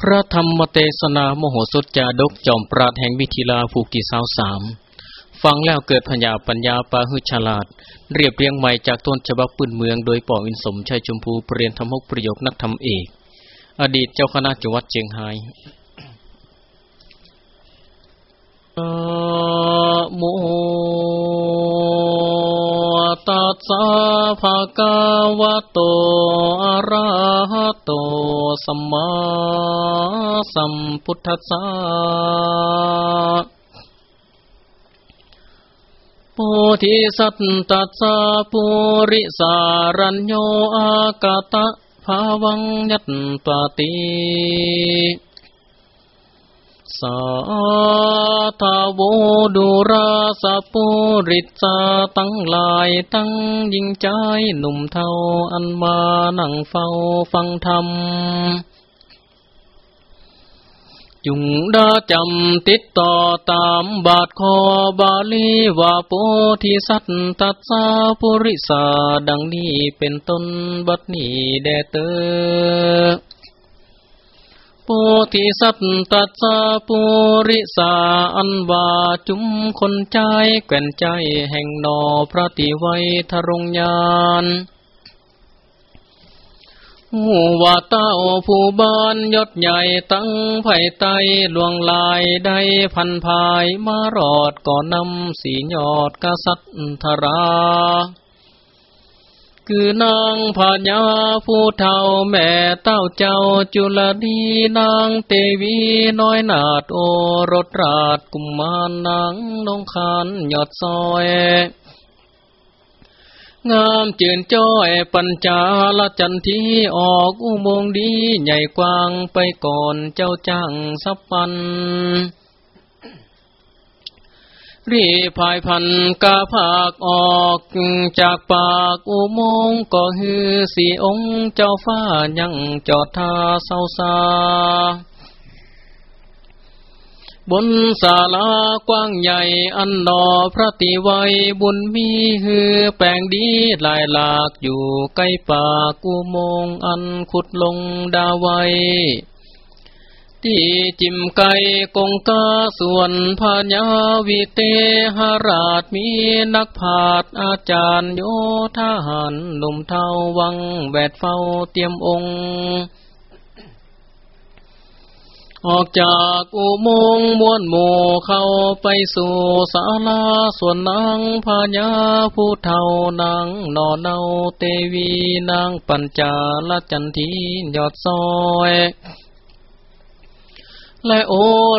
พระธรรมเทศนามโหสถจาดกจอมปราดแห่งวิทิลาภูกิสาวสาม ฟังแล้วเกิดพญญาปัญญาปาหุฉลาด เรียบเรียงใหม่จากต้นฉบับปืนเมืองโดยป่ออินสมชัยชมพูเปลี่ยนธรรมกประโยคนักธรรมเอก อดีตเจ้าคณะจังหวัดเชียงไฮ้โม ตัสสะภะคะวะโต อะระหะโต สัมมาสัมพุทธัสสะโพธิสัตตัสสะปุริสารัญโยอากาตะภาวังยัตตติ สาทาวดุราสปุริจาตั้งลายตั้งยิงใจหนุ่มเทาอันมานั่งเฝ้าฟังธรรมจุงดาจำติดต่อตามบาทคอบาลีว่าโพธิสัตตัสสาปุริสาดังนี้เป็นต้นบัดนี้แดเตอ โพธิสัตตัสสะปุริสาอันวาจุมคนใจแก่นใจแห่งนอพระติไวทรงยานหูว่าเต้าผู้บ้านยศใหญ่ตั้งไผ่ไตลวงลายได้พันภายมารอดก่อนนำสียอดกษัตริย์ธรา คือนางพญาผู้เฒ่าแม่เต้าเจ้าจุลดีนางเตวีน้อยนาดโอรสราชกุมมารนางนงคานยอดซอยงามจืนจ้อยปัญจาลจันทีออกอุโมงดีใหญ่กว้างไปก่อนเจ้าจ้างสับปัน รีพายพันกาภาคออกจากปากอุโมงก็ฮือสีองค์เจ้าฟ้ายังจอดท่าเศร้าซาบนศาลากว้างใหญ่อันนอพระติไวบุญมีฮือแปลงดีลายหลากอยู่ใกล้ปากอุโมงอันขุดลงดาไว ที่จิมไก่กงกาส่วนพญาวิเตหราชมีนักผาดอาจารย์โยธาหันหนุ่มเทาวังแวดเฝ้าเตรียมองค์ออกจากอุโมงค์มวนหมู่เข้าไปสู่ศาลาส่วนนางพญาผู้เท่านางนอนเนาเตวีนางปัญจาลจันทียอดซอย และโอ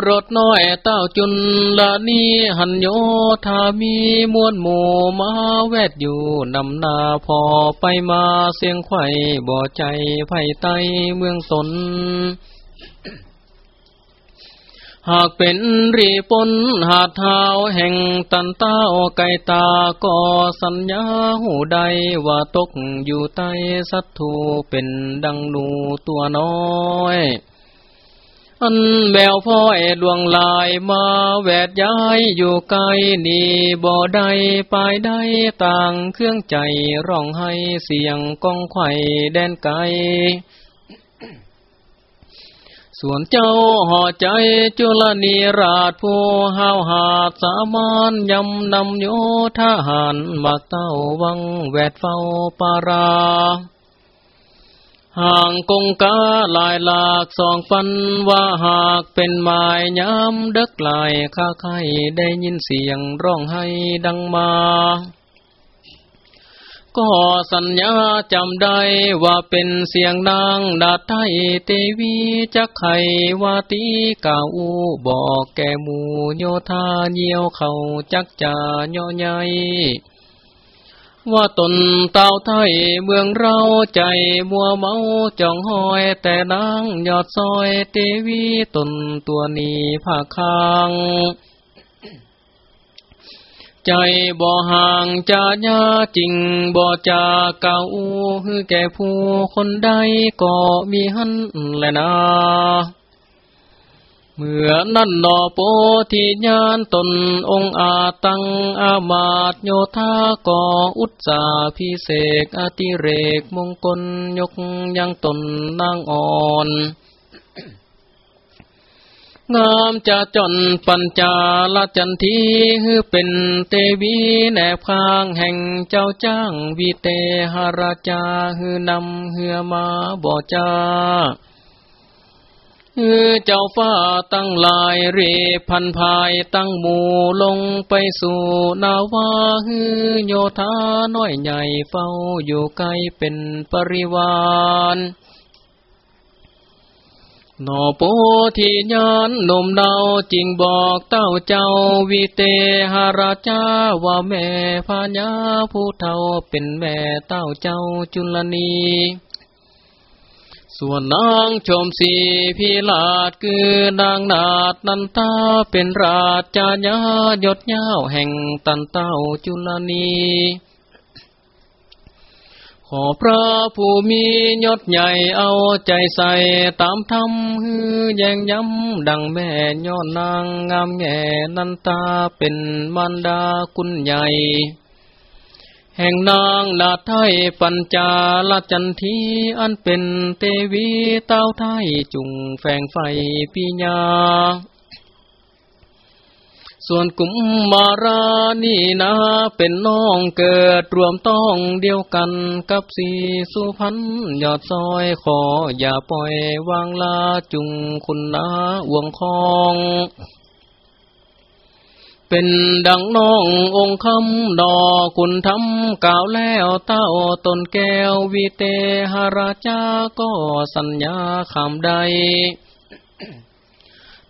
รถน้อยเต้าจุนละนี้หันโยธามีมวลหมู่มาแวดอยู่นำนาพอไปมาเสียงไข่บ่อใจไผ่ไตเมืองสน หากเป็นรีปนหาเท้าแห่งตันเต้าไก่ตาก็สัญญาหูใดว่าตกอยู่ใต้สัตถูเป็นดังหนูตัวน้อย อันแววพ่อยดวงลายมาแวดย้ายอยู่ไกลนี่บ่ได้ปายได้ต่างเครื่องใจร้องให้เสียงก้องไข่แดนไกลส่วนเจ้าห่อใจจุลนีราชผู้ห้าวหาดสามานยำนำโยทหารมาเต้าวังแวดเฝ้าปารา ห่างกงกาลายหลากสองฟันว่าหากเป็นหมายย้ำเด็กลายข้าไข่ได้ยินเสียงร้องให้ดังมา ก็สัญญาจำได้ว่าเป็นเสียงนางดาไทยเตวีจักไขวาตีกาอูบอกแกหมูโยธาเยี่ยวเขาจักจาย่อใหญ่ ว่าตนเต่าไทยเมืองเราใจมัวเมาจองหอยแต่นางยอดซอยเตวีตนตัวนี้ผาคางใจบ่ห่างจาญาจริงบ่จาเก่าฮือแก่ผู้คนใดก็มีหันแลนะ เมื่อนั่นนอโปธิญาณตนองอาตังอามาตโยธากออุตสาพิเศษอติเรกมงคลยกยังตนนางอ่อนงามจะจนปัญจาลจันทีฮือเป็นเตวีแนบข้างแห่งเจ้าจ้างวีเตหราจาฮือนำเฮือมาบ่จ้า ฮือเจ้าฟ้าตั้งลายเรพันภายตั้งหมู่ลงไปสู่นาวาฮือโยธาน้อยใหญ่เฝ้าอยู่ไกลเป็นปริวานนอโปธิญาณนมเดาจริงบอกเต้าเจ้าวิเตหราชาว่าแม่พญาผู้เฒ่าเป็นแม่เต้าเจ้าจุลนี ส่วนนางชมสีพิลาดคือนางนาดนันตาเป็นราชญายศยาวแห่งตันเต้าจุลนีขอพระผู้มียศใหญ่เอาใจใส่ตามธรรมฮือแยงย้ำดังแม่ยอนนางงามแง่นันตาเป็นมันดาคุณใหญ่ แห่งนางนาไทยปัญจาลจันทีอันเป็นเตวีเต้าไทยจุงแฝงไฟปีญาส่วนกุมมารานี่นาเป็นน้องเกิดรวมต้องเดียวกันกับสีสุพันยอดซอยขออย่าปล่อยวางลาจุงคุณนาวงคอง เป็นดังน้ององค์คำดอคุณทำกล่าวแล้วเต้าตนแก้ววิเตหราชาก็สัญญาคำใด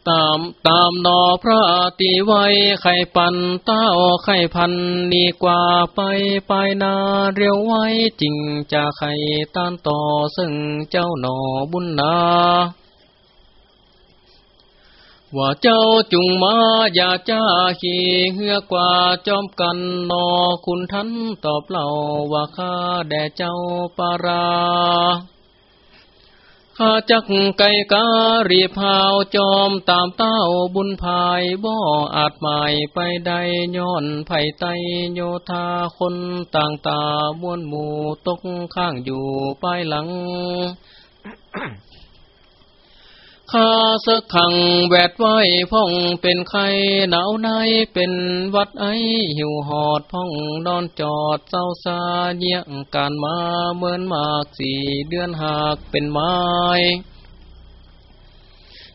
ตามตามนอพระติไว้ไข่ปันเต้าไข่พันนีกว่าไปไปนาเรียวไว้จริงจะไข่ต้านต่อซึ่งเจ้าหนอบุญนา ว่าเจ้าจุงมาอย่าจ้าขี่เหือกว่าจอมกันนอคุณทันตอบเล่าว่าข้าแด่เจ้าปาราข้าจักไก่การีพาวจอมตามเต้าบุญภายบ่ออาจหมายไปใดย้อนไผ่ไตโยธาคนต่างตามวนหมู่ตกข้างอยู่ปลายหลัง ข้าสักขังแวดไว้พ่องเป็นไข่หนาวในเป็นวัดไอหิวหอดพ่องนอนจอดเศร้าซาเยี่ยงการมาเหมือนมากสี่เดือนหากเป็นไม้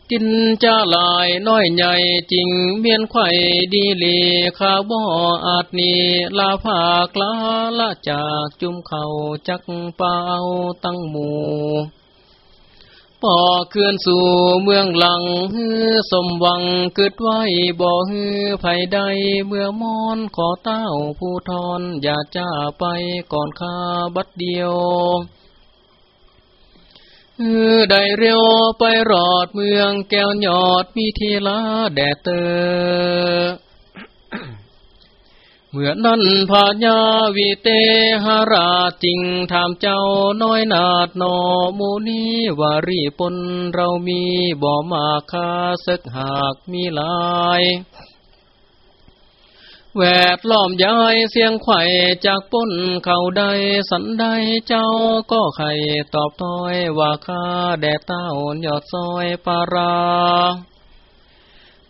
กินจะลายน้อยใหญ่จริงเมียนไข่ดีลีข้าบ่ออาจนีลาภากลาละจากจุมเขาจักเป่าตั้งหมู่ ป่อเคลื่อนสู่เมืองหลังฮือสมหวังเกิดไว้บ่ฮือไผใดเมื่อมอนขอเต้าผู้ทอนอย่าจ้าไปก่อนข้าบัดเดียวฮือได้เร็วไปรอดเมืองแก้วยอดมีทีลาแดดเตอ เมื่อนั้นพาญาวิเตหราจริงถามเจ้าน้อยนาดนอมูนีวารีปนเรามีบ่มาคาสักหากมีลายแวดล้อมย้ายเสียงไข่จากปนเขาใดสันใดเจ้าก็ไข่ตอบต้อยว่าข้าแดดเต้ายอดซอยปารา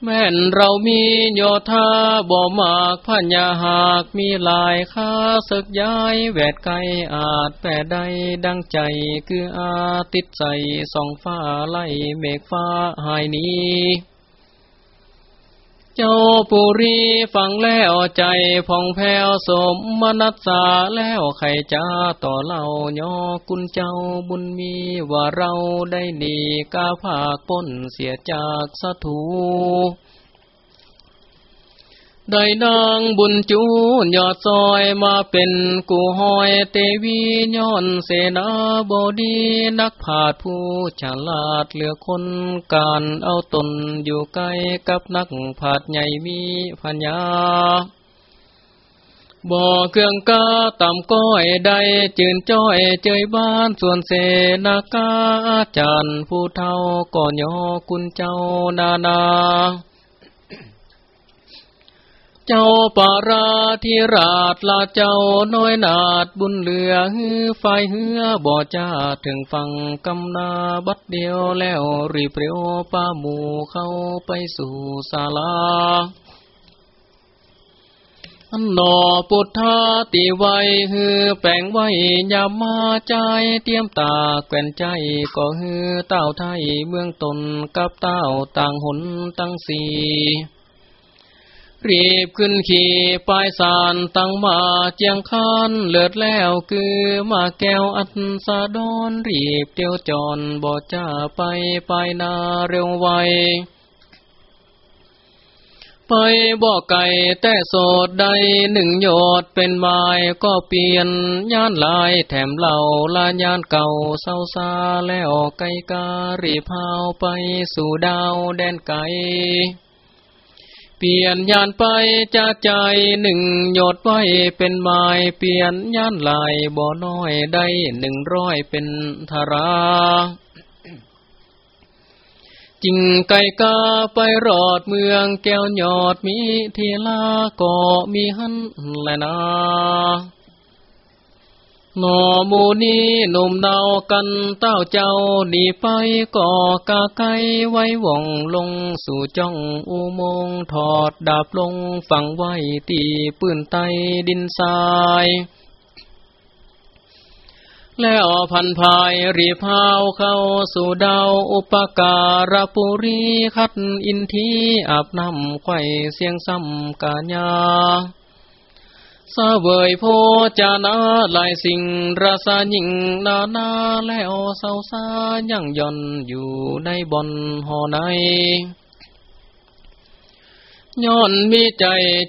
แม่นเรามีโยธาบ่มากพัญญาหากมีลายค้าศึกย้ายแวดไกลอาจแปรใดดังใจคืออาติดใจสองฟ้าไล่เมฆฟ้าหายนี้ เจ้าปุรีฟังแล้วใจผ่องแผ้วสมมนัสสาแล้วไข่จ้าต่อเล่าย่อกุญเจ้าบุญมีว่าเราได้ดีกาผากป้นเสียจากสถู ได้นางบุญจูนยอดซอยมาเป็นกูหอยเตวีย้อนเสนาบดีนักผาดผู้ฉลาดเหลือคนการเอาตนอยู่ใกล้กับนักผาดใหญ่มีพัญญาบ่อเครื่องกาต่ำก้อยใดจืนจ้อยเจยบ้านส่วนเสนากาอาจารย์ผู้เท่าก่อนยอกุญเจ้านานา เจ้าปาราธิราชลาเจ้าน้อยนาดบุญเหลือฮือไฟเหือบ่จ้าถึงฟังกำนาบัดเดียวแล้วรีเปรียวป้าหมูเข้าไปสู่ศาลาอันนอปุถาติไวฮือแปลงไว้ยามมาใจเตรียมตาแก่นใจก็ฮือเต้าไทยเมืองตนกับเต้าต่างหนตั้งสี่ รีบขึ้นขี่ปลายสารตั้งมาเจียงคานเลิดแล้วคือมาแก้วอันสาดอนรีบเตียวจอนบ่จ้าไปไปนาเร็วไวไปบ่ไก่แต่โสดใดหนึ่งโยดเป็นไม้ก็เปลี่ยนย่านลายแถมเหล่าลาย่านเก่าเศร้าซาแล้วไก่การีพาวไปสู่ดาวแดนไก่ ปลี่ยนยานไปจากใจหนึ่งหยดไว้เป็นไม้เปลี่ยนยานลายบ่อน้อยได้หนึ่งร้อยเป็นธาราจิงไก่กาไปรอดเมืองแก้วยอดมีเทลาก็มีหันแลนา หนอมูนีหนุ่มเนากันเต้าเจ้าดีไปก่อกาไกไว้ว่องลงสู่จ้องอุโมงถอดดาบลงฝังไว้ตีปืนไตดินทรายแล้วพันภายรีพาวเข้าสู่ดาวอุปการปุรีคัดอินทีอาบน้ำไข่เสียงซ้ำกาญา สเวยโพจานาลายสิ่งราสายิ่งนานาแล้วเศร้าซายังย่อนอยู่ในบอนหอในย้อนมีใจ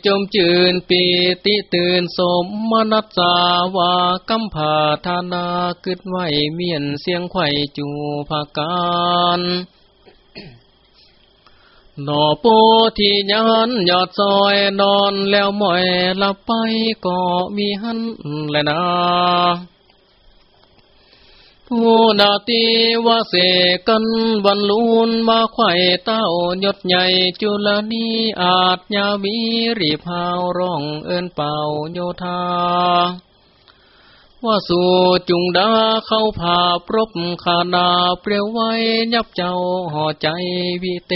จมจืนปีติตื่นสมมนัสสาวากำผาธานาคึดไว้เมียนเสียงไข่จูภาการ หนอโปที่ยันยอดซอยนอนแล้วหมอยลับไปก็มีหันแลยนะผู้นาตีว่าเสกันบรรลุนมาไข่เต้ายศใหญ่จุลนีอาจยามีรีพาวร้องเอินเป่าโยธา ว่าสู่จุงดาเข้าผาปรบขานาเปรียวไว้ยับเจ้าห่อใจวิเต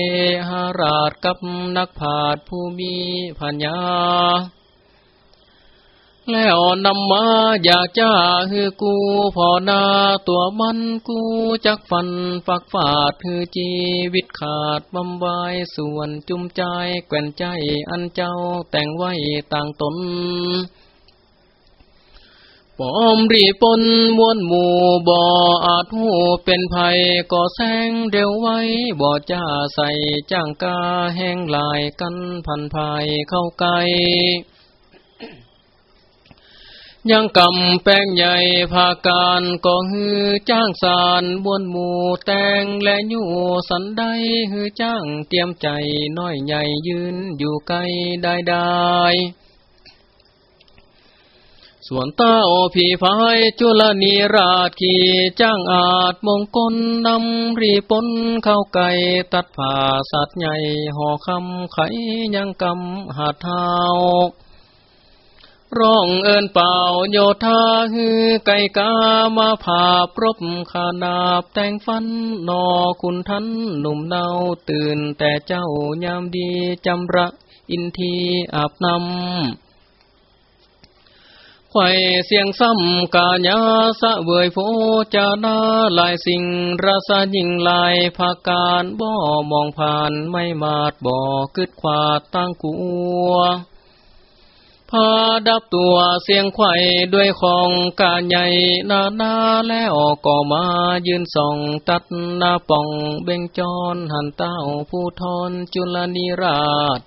หาราชกับนักผาดผู้มีพัญญาแล้วนำมาอยากจ้าฮือกูพอนาตัวมันกูจักฟันฝักฝาดฮือจีวิตขาดบำบายส่วนจุมใจแก่นใจอันเจ้าแต่งไว้ต่างตน ปอมรีปนมวนหมู่บ่ออาจหูเป็นภัยก่อแสงเร็วไว้บ่อจ้าใส่จ้างกาแห้งลายกันพันภัยเข้าไกลยังกำแป้งใหญ่ภาการก็ฮือจ้างสารบวนหมู่แตงและยู่สันได้ฮือจ้างเตรียมใจน้อยใหญ่ยืนอยู่ไกลได้ได้ ส่วนเต้าผีพายจุลนีราชขี่จ้างอาจมงคลนำรีปนเข้าไก่ตัดผ่าสัตว์ใหญ่ห่อคำไขยังกำหาเท้าร้องเอินเป่าโยธาฮือไก่กามาผ่าปรบขานาบแต่งฟันนอคุณทันหนุ่มเนาตื่นแต่เจ้ายามดีจำระอินทีอาบนำ ไข่เสียงซ้ำกาญาสะเวยโฟจานาลายสิ่งราสายิ่งลายภาการบ่มองผ่านไม่มาดบ่อกึดขวาดตั้งกัวพาดับตัวเสียงไข่ด้วยของกาใหญ่นานาแล้วก็มายืนส่องตัดหน้าป่องเบ่งจอนหันเต้าผู้ทอนจุลนิราช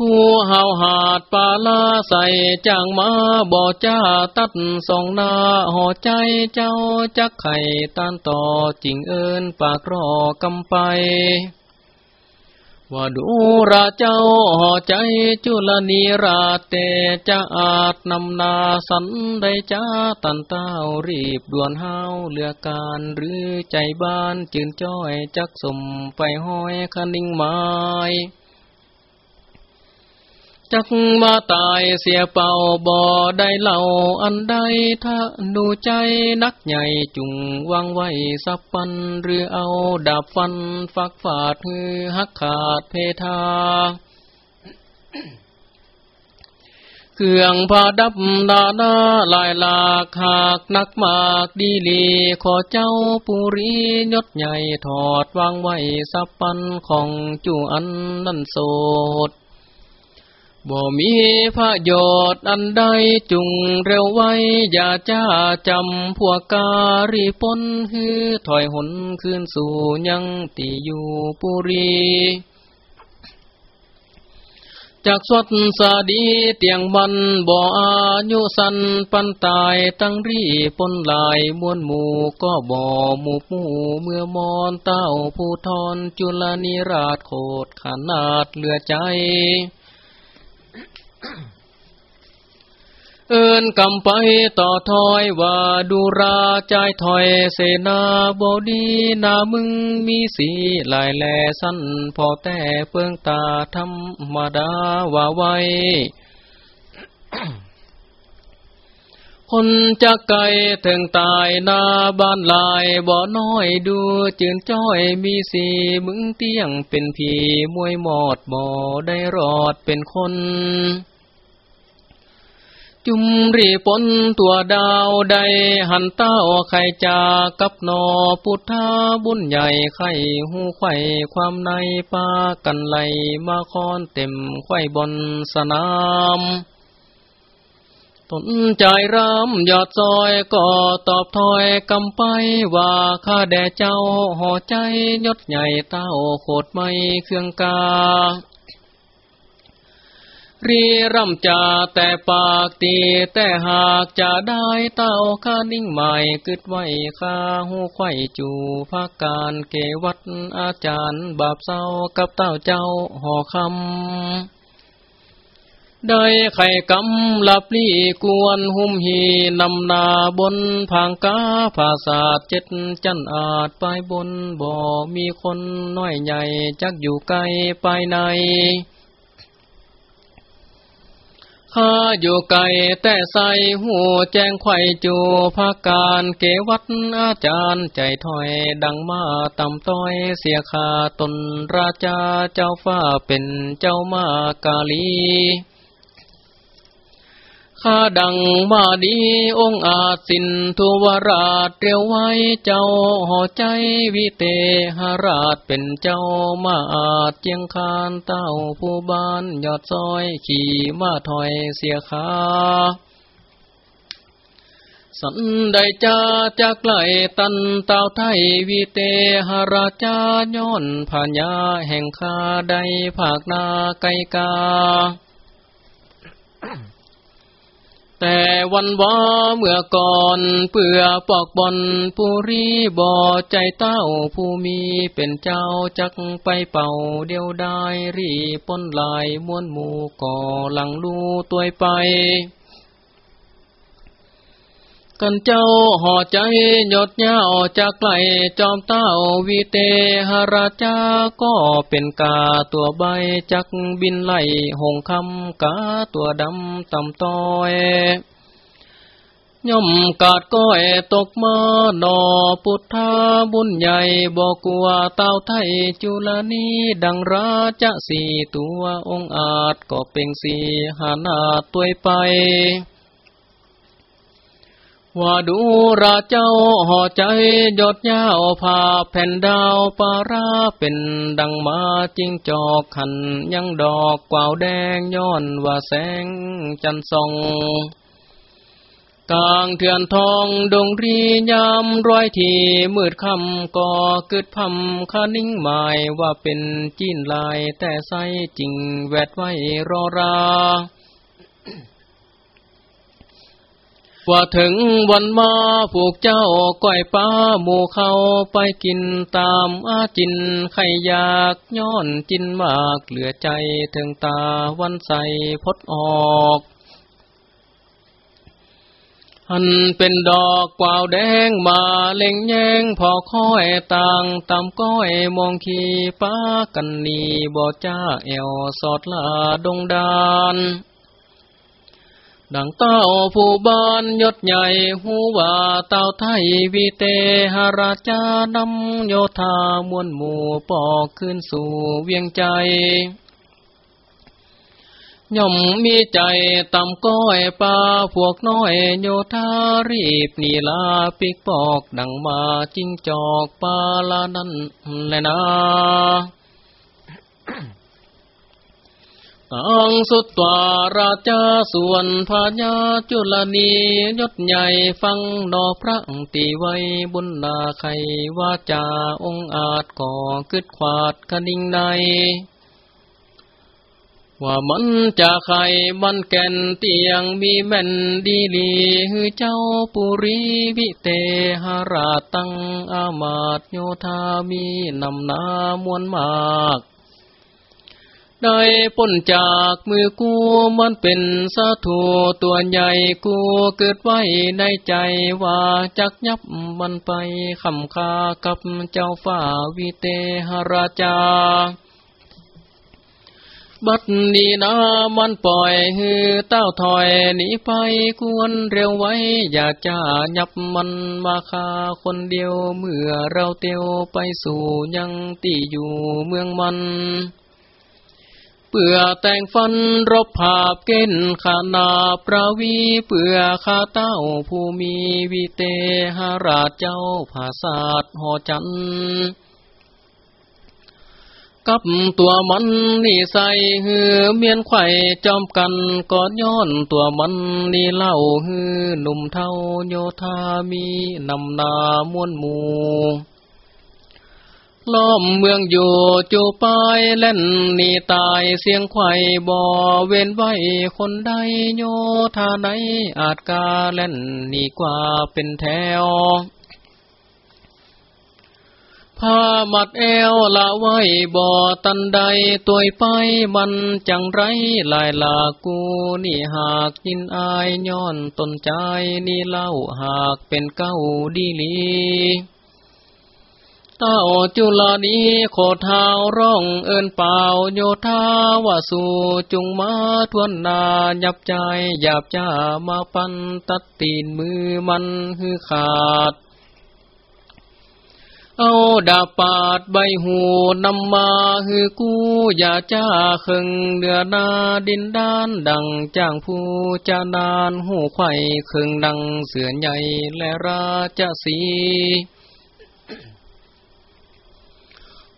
ผู้หาวหาดปาลาใส่จางมาบ่อจ้าตัดสองนาห่อใจเจ้าจักไข่ตานต่อจิงเอินปากรอกำไป ว่าดูราเจ้าห่อใจจุลนีราเตจะอาจนำนาสันได้จ้าตันเต้ารีบด่วนห้าวเลือการหรือใจบ้านจืนจ้อยจักสมไปห้อยคนิ่งไม้ จักมาตายเสียเป่าบ่อได้เล่าอันใดถ้าดูใจนักใหญ่จุงวางไว้สับปันหรือเอาดาบฟันฟักฝาดฮือหักขาดเพทาเครื่องผาดับดานาลายหลากหากนักมากดีลีขอเจ้าปุรียศใหญ่ถอดวางไว้สับปันของจูอันนั่นโสด บ่มีพระโยชน์อันใดจุงเร็วไว้ อย่าจ้าจำพวกการีปนฮือถอยหนคืนสู่ยังตีอยู่ปุรีจากสดสาดีเตียงมันบ่อายุสันปันตายตั้งรีปนลายมวนหมู่ก็บ่หมู่หมู่เมื่อมอนเต้าผู้ทอนจุลนิราชโคดขนาดเหลือใจ เอินกำไปต่อถอยว่าดูราใจถอยเสนาบดีนามึงมีสีลายแลสั้นพอแต่เปิงตาธรรมดาว่าไวคนจะไกลถึงตายนาบ้านลายบ่อน้อยดูจืนจ้อยมีสีมึงเตี้ยงเป็นผีมวยหมอดบ่ได้รอดเป็นคน จุมรีปนตัวดาวใดหันเต้าไข่จากับนอพุทธาบุญใหญ่ไข่หูไข่ความในปากันไหลมาคอนเต็มไข่บนสนามตนใจรำยอดซอยก็ตอบถอยกำไปว่าข้าแด่เจ้าห่อใจยศใหญ่เต้าโคดไม่เครื่องกา รีร่ำจาแต่ปากตีแต่หากจะได้เต้าข้านิ่งใหม่กึดไว้ข้าหูไข่จูภาคการเกวัดอาจารย์บาปเศร้ากับเต้าเจ้าห่อคำ ได้ไข่กำหลับลี่กวนหุ่มหีนำนาบนผางกาภาษาเจ็ดจันอาจไปบนบ่ มีคนน้อยใหญ่จักอยู่ไกลไปใน ข้าอยู่ไกลแต่ใส่หูแจ้งไข่จูภาการเกวัตอาจารย์ใจถอยดังมาตำต้อยเสียขาตนราชาเจ้าฟ้าเป็นเจ้ามากาลีาดังมาดีองอาจสินทุวราชเรียวไว้เจ้าห่อใจวิเตหราชเป็นเจ้ามาอาจเจียงคานเต้าผู้บ้านยอดซอยขี่มาถอยเสียขาสันได้จาจากไกลตันเต้าไทยวิเตหราชาย้อนพญาแห่งคาได้ภาคนาไกกา แต่วันวาเมื่อก่อนเปื่อปอกบอนผู้รีบ่อใจเต้าผู้มีเป็นเจ้าจักไปเป่าเดียวได้รีป้นลายม้วนหมู่ก่อหลังลูตัวไป กันเจ้าห่อใจหยดเย้าจากไกลจอมเต้าวีเตหราชาก็เป็นกาตัวใบจักบินไล่หงคำกาตัวดำต่ำต้อยย่อมกาดก้อยตกมาดอพุทธาบุญใหญ่บอกว่าเต้าไทยจุลนีดังราชสีตัวองอาจก็เป็นสีหานาตัวไป ว่าดูราเจ้าห่อใจยดยาวผาแผ่นดาวปาราเป็นดังมาจิงจอกขันยังดอกกวาวแดงย้อนว่าแสงจันทร์ส่องกลางเถื่อนทองดงรียามร้อยทีมืดคำก่อกึดพำคานิ่งหมายว่าเป็นจีนลายแต่ใสจริงแวดไว้รอรา ว่าถึงวันมาผูกเจ้าก้อยป้าหมูเข้าไปกินตามอาจินไข่ยากย้อนจินมากเหลือใจถึงตาวันใสพดออกอันเป็นดอกกวาวแดงมาเล็งแยงพอค่อยต่างตำก้อยมองขีป้ากันนีบ่จ้าแอวสอดลาดงดาน ดังเต้าผู้บ้านยศใหญ่หูว่าเต้าไทยวิเตหราชานำโยธามวลหมู่ปอกขึ้นสู่เวียงใจ ย่อมมีใจต่ำก้อยปลาพวกน้อยโยธารีบนีลาปิกปอกดังมาจิ้งจอกปลาลานั้นแลนะ ตังสุตวาราชาส่วนพญาจุลนียศใหญ่ฟังดอพระตีไว้บุญนาไขว่าจาองอาจก่อกึดขวาดคนิ่งใน ว่ามันจะไข่มันแก่นเตียงมีแม่นดีลีฮือเจ้าปุรีวิเตหราตังอามาตโยธามีนำนามวลมาก ได้พ้นจากมือกูมันเป็นสาถูตัวใหญ่กูเกิดไว้ในใจว่าจักยับมันไปคำคากับเจ้าฝ่าวิเตหราชาบัดนี้นะมันปล่อยฮือเต้าถอยหนีไปกวนเร็วไว้ อย่าจ้ายับมันมาคาคนเดียวเมื่อเราเตียวไปสู่ยังตีอยู่เมืองมัน ปื่อแต่งฟันรบภาพเก้นขานาประวีเปื่อขาเต้าผู้มีวิเตหราชเจ้าภาษาดหอจันกับตัวมันนี่ใส่ฮือเมียนไข่จอมกันกอดย้อนตัวมันนี่เล่าฮือหนุ่มเท่าโยธามีนำนามวนหมู่ ล้อมเมืองอยู่จูปายเล่นนี่ตายเสียงไข่บ่อเว้นไว้คนใดโยธาไหนอาจกาเล่นนี่กว่าเป็นแถวพามัดเอวละไว้บ่อตันใดตัวไปมันจังไรลายลากูนี่หากยินอายย้อนตนใจนี่เล่าหากเป็นเก้าดีลี เต้าจุลานีโคเท้าร้องเอินเป่าโยธาวาสูจุงมาทวนนายับใจหยาบจ้ามาปันตัดตีนมือมันฮือขาด เอาดาปาดใบหูนำมาฮือกูอย่าจ้าเคึงเดือนาดินด้านดังจ้างผู้จานานหูไข่เคึงดังเสือใหญ่และราชสี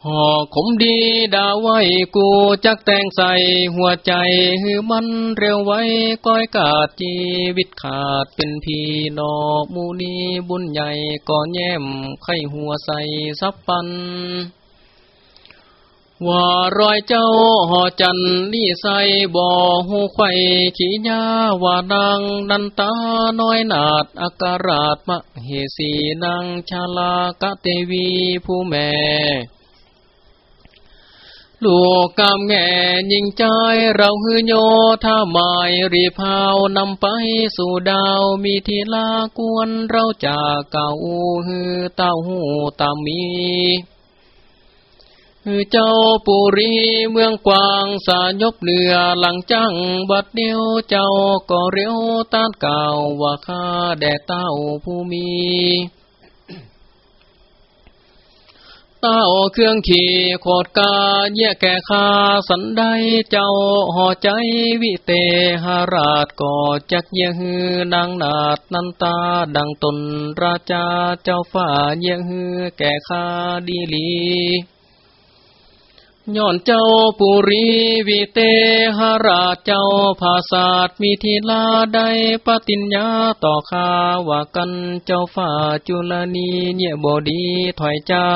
หอขมดีดาไว้กูจักแต่งใส่หัวใจหือมันเร็วไว้ก้อยกาดจีวิตขาดเป็นพีนอมูนีบุญใหญ่ก่อนแย้มไข่หัวใส่ซับปันว่ารอยเจ้าหอจันนี่ใส่บ่อหูไข่ขี้ยาว่านางนันตาน้อยนาดอาการาศมะเหสีนางชาลากะเตวีผู้แม่ ลูกกามแง่ยิงใจเราฮือโยถ้าหมายรีพาวนำไปสู่ดาวมีทีลากวนเราจากเก่าฮือเต้าหูตามีฮือเจ้าปุรีเมืองกวางสายบเหนือหลังจังบัดเดียวเจ้าก็เรียวต้านเก่าว่าข้าแด่เต้าผู้มี เต้าเครื่องขี่โคดกาเย่แก่คาสันได้เจ้าห่อใจวิเตหราชก่อจักเยฮือนางนาดนันตาดังตนราชาเจ้าฝ่าเยฮือแก่คาดีลี ย้อนเจ้าปุรีวิเตหราชเจ้าภาษาดมีทีลาได้ปฏิญญาต่อข้าว่ากันเจ้าฝ่าจุลนีเนี่ยบดีถอยจ้า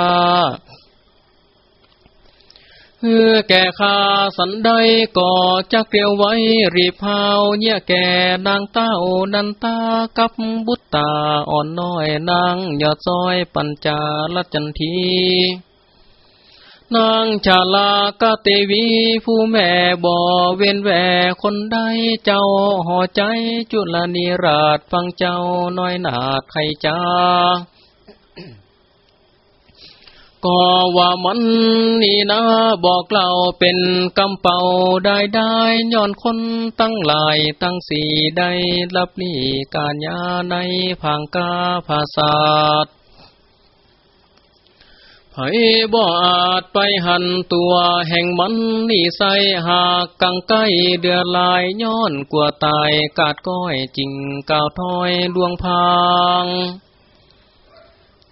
เฮือแก่ข้าสันใดก่อจักเรียวไว้รีพาวเนี่ยแก่นางเต้านันตากับบุตตาอ่อนน้อยนางยอดซอยปัญจาลจันที นางชาลากเตวีผู้แม่บ่เว้นแวคนใดเจ้าห่อใจจุลนิราชฟังเจ้าน้อยนาดไขจ้าก็ว่ามันนี่นะบอกเล่าเป็นกำเป่าได้ได้ย้อนคนตั้งหลายตั้งสี่ได้รับนี่การยาในพังกาภาษาท ไผบ่อาจไปหันตัวแห่งมันนี่ใสหากกังไกเดือดลายย้อนกลัวตายกาดก้อยจริงกาวถอยดวงพาง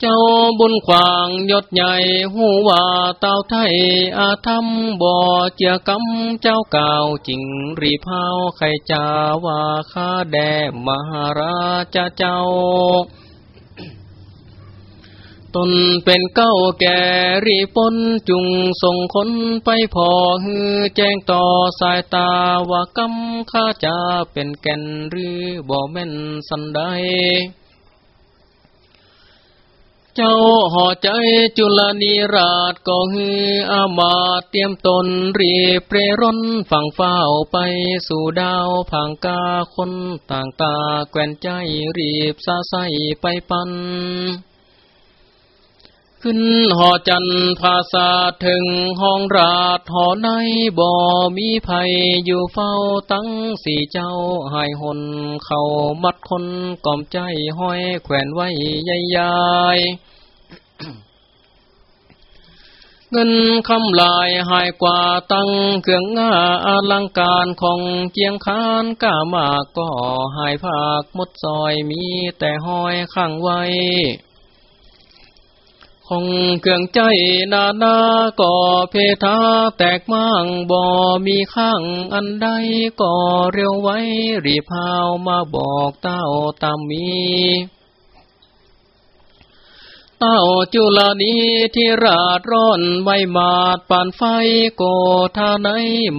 เจ้าบุญขวางยศใหญ่หูว่าเต้าไทยอาธรรมบ่อเจียกำเจ้าเก่าจริงรีพาวไข่จาว่าข้าแดมหาราชเจ้า ตนเป็นเก้าแก่รีปนจุงส่งคนไปพอฮือแจ้งต่อสายตาว่ากำข้าจะเป็นแก่นหรือบ่แม่นสันใด เจ้าห่อใจจุลนิราชก็ฮืออามาเตรียมตนรีเปรร้นฝั่งเฝ้าไปสู่ดาวผังกาคนต่างตาแกวนใจรีบซาใสไปปัน ขึ้นหอจันภาษาถึงห้องราชหอในบ่มีภัยอยู่เฝ้าตั้งสี่เจ้าหายหนเขามัดคนก่อมใจห้อยแขวนไว้ใหญ่เงินคำลายหายกว่าตั้งเครื่องงาอลังการของเกียงคานก้ามากก็หายภาคมดซอยมีแต่ห้อยข้างไว้ คงเครื่องใจนานาก่อเพทาแตกมั่งบ่มีข้างอันใดก่อเร็วไว้ รีพาวมาบอกเต้าตามมีเต้าจุลานีที่ราดร้อนใบมาดปานไฟโกท่าไหน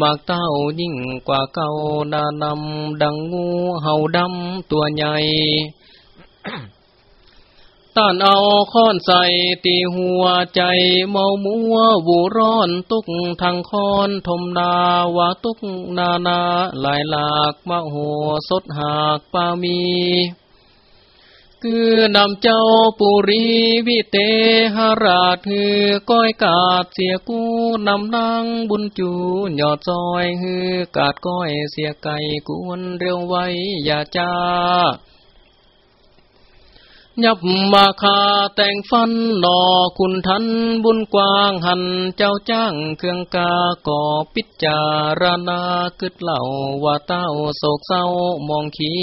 มากเต้ายิ่งกว่าเก่านานำดังงูเห่าดำตัวใหญ่ ต้านเอาค้อนใส่ตีหัวใจเมามัววูร้อนตุกทางคอนทมนาวาตุกนานาลายหลากมะโหสดหากปามี คือนำเจ้าปุรีวิเตหราชฮือก้อยกาดเสียกู้นำนางบุญจูหยอดซอยฮือกาดก้อยเสียไก่กวนเร็วไว้อย่าจ้า ยับมาคาแต่งฟันนอคุณทันบุญกว้างหันเจ้าจ้างเครื่องกาก่อปิจารณากึดเหล่าว่าเต้าโศกเศร้ามองขี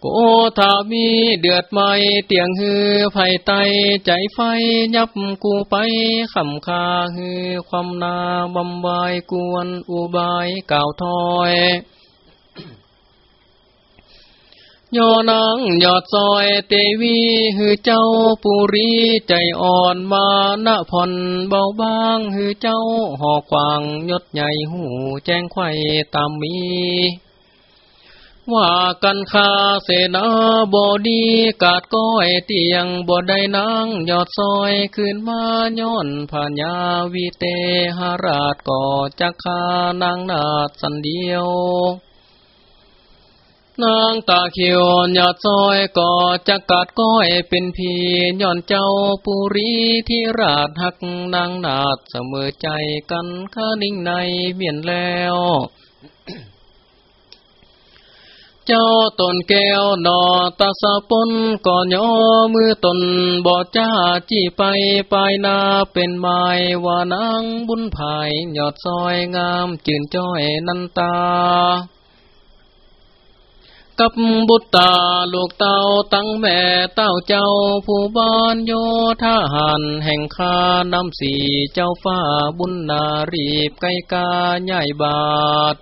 โกธามีเดือดไม่เตียงฮือไฟไตใจไฟยับกูไปขำคาฮือความนาบำบายกวนอุบายก่าวทอย ยอนางยอดซอยเตวีฮือเจ้าปุรีใจอ่อนมาณพรเบาบางฮือเจ้าหอกควางยศใหญ่หูแจ้งไข่ตามมีว่ากันคาเสนาบอดีกาดก้อยเตียงบอได้นางยอดซอยขึ้นมาย้อนผ่านยาวิเตหราชก่อจักคานางนาดสันเดียว นางตาเขียวยอดซอยก่อจักกัดก้อยเป็นพีย้อนเจ้าปุรีที่ราชหักนางนาดเสมอใจกันข้านิ่งในเมียนแล้ว เจ้าตนแก้วนอตาสะปนก่อนย่อมือตนบอดจ้าจี้ไปปลายนาเป็นไม้ว่านางบุญภายยอดซอยงามจืนจ้อยนันตา กับบุตตาลูกเต้าตั้งแม่เต้าเจ้าผู้บ้านโยธาหันแห่งคานำสีเจ้าฟ้าบุญนารีบไกกาใหญ่บาท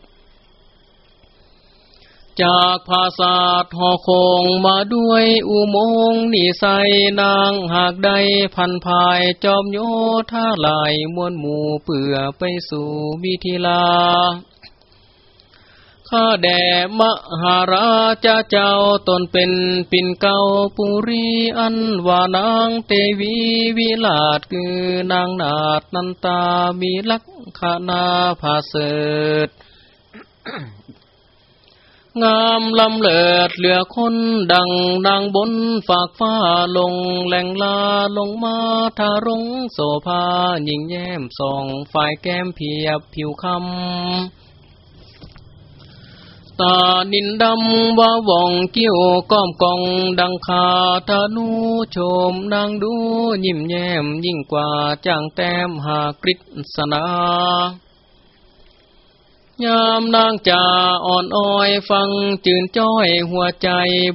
จากภาษาทหอคงมาด้วยอุโมงนี่ใสนางหากใดพันภายจอมโยท่าลายมวลหมู่เปื่อไปสู่วิธีลา ข้าแด่มหาราชเจ้าตนเป็นปินเก่าปุรีอันวานางเตวีวิลาดคือนางนาดนันตามีลักษณาภาเสดงามลำเลิดเหลือคนดังนางบนฝากฟ้าลงแหลงลาลงมาทารงโสภาหญิงแย้มส่องฝ่ายแก้มเพียบผิวคำ ตานินดำว่าว่องเกี้ยวก้อมกองดังคาธนูโชมนางดูยิ้มแย้มยิ่งกว่าจางแต้มหากฤษณายามนางจ่าอ่อนอ้อยฟังจืนจ้อยหัวใจ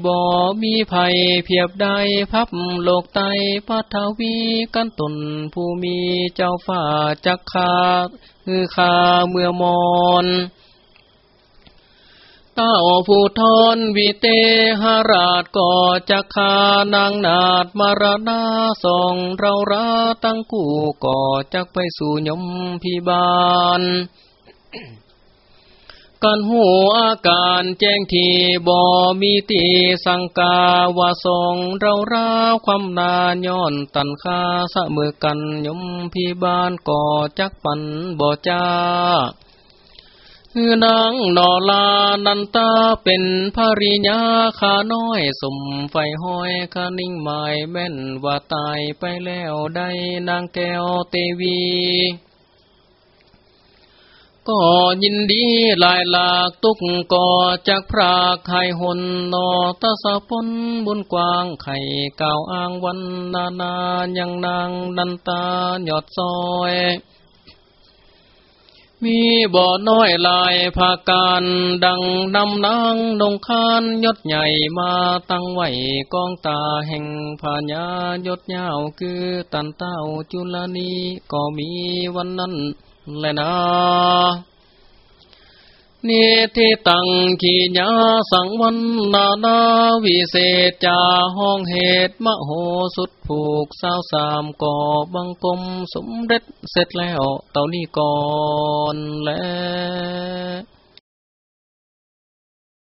บ่ มีภัยเพียบใดพับโลกไตพัทวีกันตนผู้มีเจ้าฝ่าจักคาคือคาเมื่อมอน เต้าผู้ทนวิเตหราชก่อจักคานางนาดมารณาสองเราราตั้งกู่ก่อจักไปสู่ยมพิบาลกันหูอาการแจ้งทีบ่มีตีสังกาวาทรงเราราความนาย้อนตันคาสะมือกันยมพิบาลก่อจักปันบ่จ้า นางนอลานันตาเป็นภริยาขาน้อยสมไฟห้อยขานิ่งหมายแม่นว่าตายไปแล้วได้นางแก้วเตวี ก็ยินดีลายหลากตุกก่อจากพรากไข่หนนอตะสะพนบุญกว้างไข่ก่าวอ้างวันนานายังนางนันตาหยอดซอย มีบ่อน้อยลายภาการดังนำนางนงคานยศใหญ่มาตั้งไว้กองตาแห่งพญายศยาวคือตันเต้าจุลนีก็มีวันนั้นแลนะ นิทิตังขีญาสังวันนานาวิเศษจาห้องเหตุมโหสุดผูกสาวสามก่อบังกลมสมเด็จเสร็จแล้วเต่านี้ก่อนแล้ว